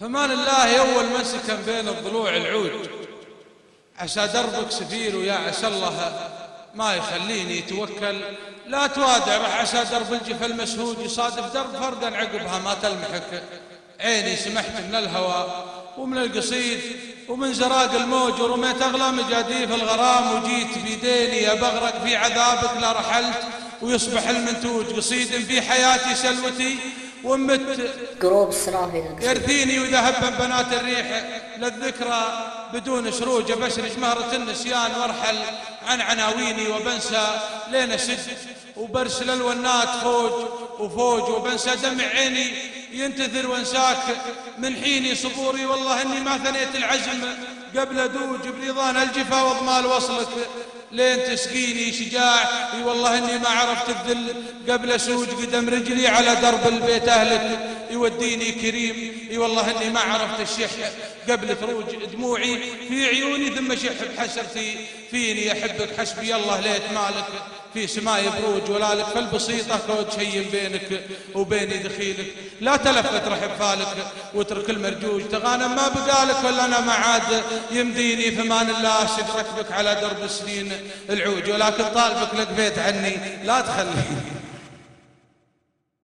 فمان الله أول من سكن بين الضلوع العود. عسى دربك سفير ويا عسى الله ما يخليني يتوكل. لا توادع راح عسى درب الجفا المسهود يصادف درب فردا عقبها ما تلمحك. عيني سمحت من الهوى ومن القصيد ومن زراق الموج ورميت أغلى مجاديف الغرام. وجيت بيديني أبغرق في عذابك لا رحلت. ويصبح المنتوج قصيد في حياتي سلوتي. ومت. قروب السرافي يرثيني وذهب بنات الريح للذكرى بدون سروج بشرج مهرة النسيان وارحل عن عناويني وبنسى لين سج وبرسل الونات فوج وفوج وبنسى دمع عيني ينتثر وانساك من حيني صبوري. والله إني ما ثنيت العزم قبل دوج برضان الجفا واضمال وصلك لين تسقيني شجاع. والله إني ما عرفت الذل قبل سوج قدم رجلي على درب البيت أهلك. يوديني كريم. إي والله إني ما عرفت الشح قبل فروج دموعي. في عيوني ثم شح بحسرتي فيني أحبك حسبي الله ليت مالك. في سماي بروج ولا لك فالبسيطة كود شيء بينك وبيني دخيلك. لا تلفت رحب فالك واترك المرجوج. تغانم ما بقالك ولا أنا ما عاد يمديني فمان الله شد ركبك على درب السنين العوج. ولكن طالبك لقفيت عني لا تخليني.